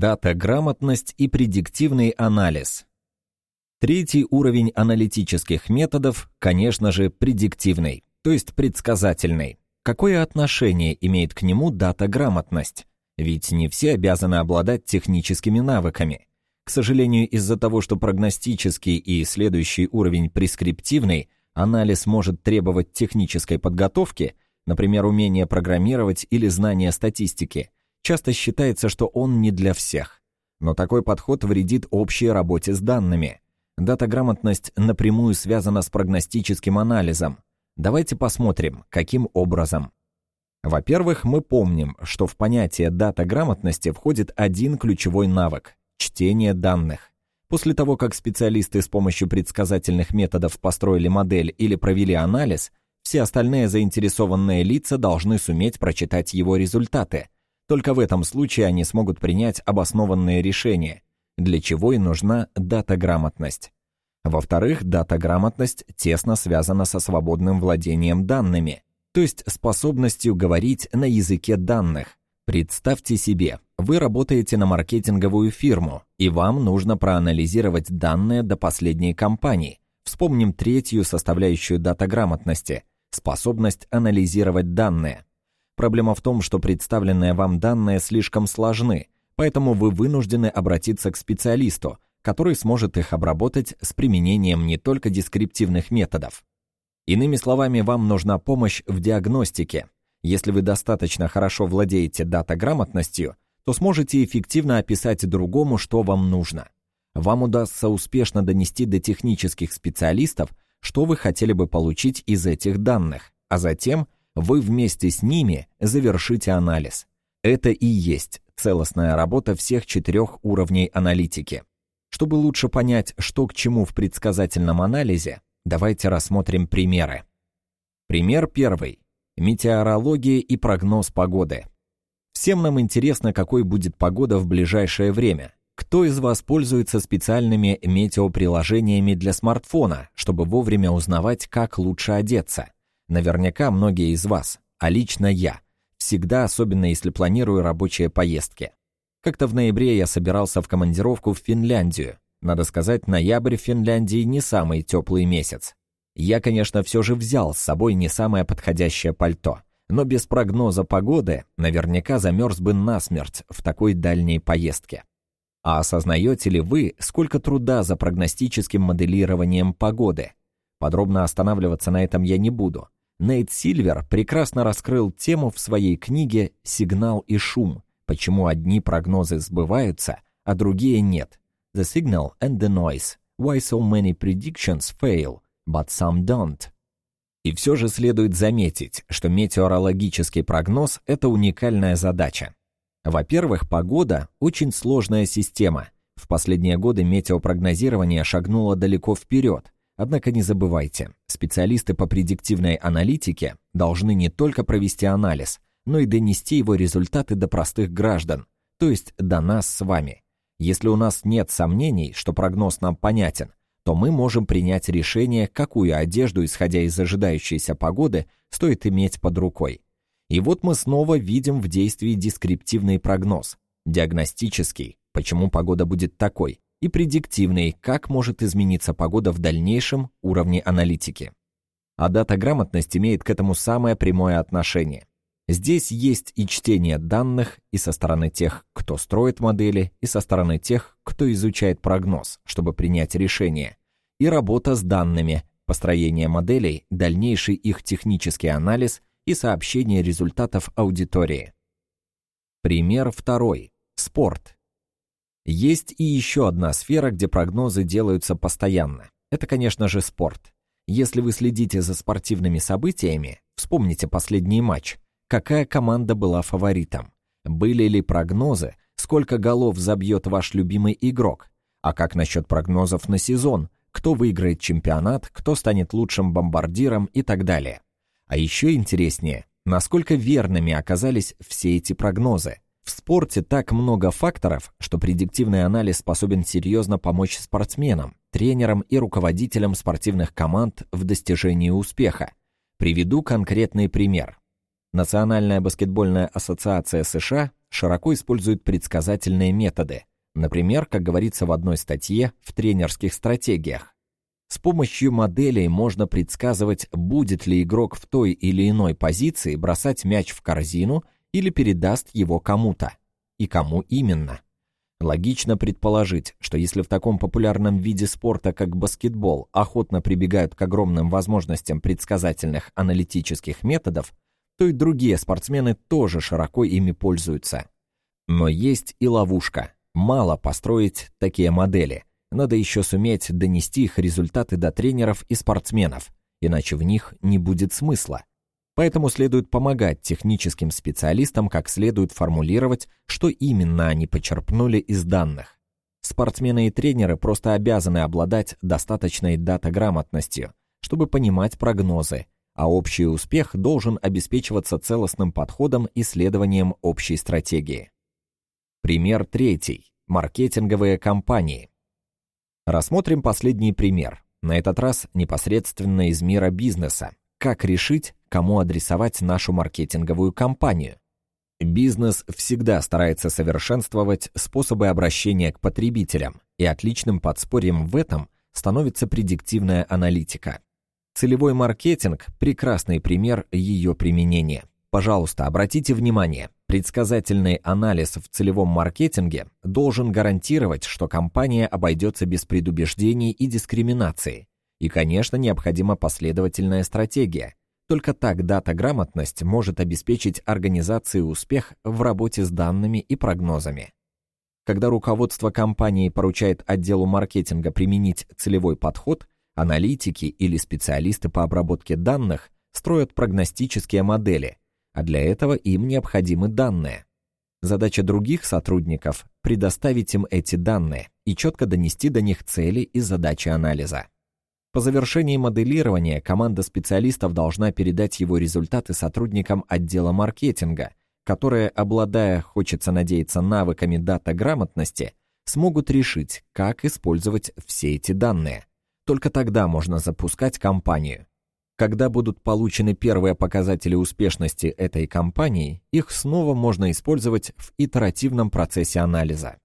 Дата-грамотность и предиктивный анализ. Третий уровень аналитических методов, конечно же, предиктивный, то есть предсказательный. Какое отношение имеет к нему дата-грамотность? Ведь не все обязаны обладать техническими навыками. К сожалению, из-за того, что прогностический и следующий уровень прескриптивный, анализ может требовать технической подготовки, например, умение программировать или знания статистики – Часто считается, что он не для всех. Но такой подход вредит общей работе с данными. Дата-грамотность напрямую связана с прогностическим анализом. Давайте посмотрим, каким образом. Во-первых, мы помним, что в понятие дата-грамотности входит один ключевой навык – чтение данных. После того, как специалисты с помощью предсказательных методов построили модель или провели анализ, все остальные заинтересованные лица должны суметь прочитать его результаты – только в этом случае они смогут принять обоснованные решения, для чего и нужна дата-грамотность. Во-вторых, дата-грамотность тесно связана со свободным владением данными, то есть способностью говорить на языке данных. Представьте себе, вы работаете на маркетинговую фирму, и вам нужно проанализировать данные до последней кампании. Вспомним третью составляющую дата-грамотности – способность анализировать данные – Проблема в том, что представленные вам данные слишком сложны, поэтому вы вынуждены обратиться к специалисту, который сможет их обработать с применением не только дескриптивных методов. Иными словами, вам нужна помощь в диагностике. Если вы достаточно хорошо владеете датаграмотностью, то сможете эффективно описать другому, что вам нужно. Вам удастся успешно донести до технических специалистов, что вы хотели бы получить из этих данных, а затем – вы вместе с ними завершите анализ. Это и есть целостная работа всех четырех уровней аналитики. Чтобы лучше понять, что к чему в предсказательном анализе, давайте рассмотрим примеры. Пример первый. Метеорология и прогноз погоды. Всем нам интересно, какой будет погода в ближайшее время. Кто из вас пользуется специальными метеоприложениями для смартфона, чтобы вовремя узнавать, как лучше одеться? Наверняка многие из вас, а лично я, всегда, особенно если планирую рабочие поездки. Как-то в ноябре я собирался в командировку в Финляндию. Надо сказать, ноябрь в Финляндии не самый теплый месяц. Я, конечно, все же взял с собой не самое подходящее пальто, но без прогноза погоды наверняка замерз бы насмерть в такой дальней поездке. А осознаете ли вы, сколько труда за прогностическим моделированием погоды? Подробно останавливаться на этом я не буду. Нейт Сильвер прекрасно раскрыл тему в своей книге «Сигнал и шум. Почему одни прогнозы сбываются, а другие нет». The Signal and the Noise. Why so many predictions fail, but some don't. И все же следует заметить, что метеорологический прогноз – это уникальная задача. Во-первых, погода – очень сложная система. В последние годы метеопрогнозирование шагнуло далеко вперед – Однако не забывайте, специалисты по предиктивной аналитике должны не только провести анализ, но и донести его результаты до простых граждан, то есть до нас с вами. Если у нас нет сомнений, что прогноз нам понятен, то мы можем принять решение, какую одежду, исходя из ожидающейся погоды, стоит иметь под рукой. И вот мы снова видим в действии дескриптивный прогноз, диагностический, почему погода будет такой, и предиктивный, как может измениться погода в дальнейшем уровне аналитики. А дата-грамотность имеет к этому самое прямое отношение. Здесь есть и чтение данных и со стороны тех, кто строит модели, и со стороны тех, кто изучает прогноз, чтобы принять решение, и работа с данными, построение моделей, дальнейший их технический анализ и сообщение результатов аудитории. Пример второй. Спорт. Есть и еще одна сфера, где прогнозы делаются постоянно. Это, конечно же, спорт. Если вы следите за спортивными событиями, вспомните последний матч. Какая команда была фаворитом? Были ли прогнозы, сколько голов забьет ваш любимый игрок? А как насчет прогнозов на сезон? Кто выиграет чемпионат, кто станет лучшим бомбардиром и так далее? А еще интереснее, насколько верными оказались все эти прогнозы – в спорте так много факторов, что предиктивный анализ способен серьезно помочь спортсменам, тренерам и руководителям спортивных команд в достижении успеха. Приведу конкретный пример. Национальная баскетбольная ассоциация США широко использует предсказательные методы, например, как говорится в одной статье в тренерских стратегиях. С помощью моделей можно предсказывать, будет ли игрок в той или иной позиции бросать мяч в корзину или передаст его кому-то. И кому именно. Логично предположить, что если в таком популярном виде спорта, как баскетбол, охотно прибегают к огромным возможностям предсказательных аналитических методов, то и другие спортсмены тоже широко ими пользуются. Но есть и ловушка. Мало построить такие модели. Надо еще суметь донести их результаты до тренеров и спортсменов, иначе в них не будет смысла. Поэтому следует помогать техническим специалистам как следует формулировать, что именно они почерпнули из данных. Спортсмены и тренеры просто обязаны обладать достаточной датаграмотностью, чтобы понимать прогнозы, а общий успех должен обеспечиваться целостным подходом и следованием общей стратегии. Пример третий. Маркетинговые кампании. Рассмотрим последний пример, на этот раз непосредственно из мира бизнеса. Как решить, кому адресовать нашу маркетинговую кампанию? Бизнес всегда старается совершенствовать способы обращения к потребителям, и отличным подспорьем в этом становится предиктивная аналитика. Целевой маркетинг – прекрасный пример ее применения. Пожалуйста, обратите внимание, предсказательный анализ в целевом маркетинге должен гарантировать, что компания обойдется без предубеждений и дискриминации. И, конечно, необходима последовательная стратегия. Только так дата-грамотность может обеспечить организации успех в работе с данными и прогнозами. Когда руководство компании поручает отделу маркетинга применить целевой подход – Аналитики или специалисты по обработке данных строят прогностические модели, а для этого им необходимы данные. Задача других сотрудников – предоставить им эти данные и четко донести до них цели и задачи анализа. По завершении моделирования команда специалистов должна передать его результаты сотрудникам отдела маркетинга, которые, обладая, хочется надеяться, навыками дата-грамотности, смогут решить, как использовать все эти данные. Только тогда можно запускать кампанию. Когда будут получены первые показатели успешности этой кампании, их снова можно использовать в итеративном процессе анализа.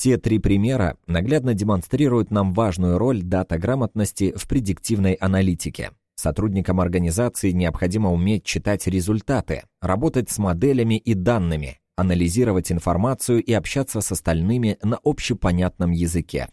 Все три примера наглядно демонстрируют нам важную роль дата-грамотности в предиктивной аналитике. Сотрудникам организации необходимо уметь читать результаты, работать с моделями и данными, анализировать информацию и общаться с остальными на общепонятном языке.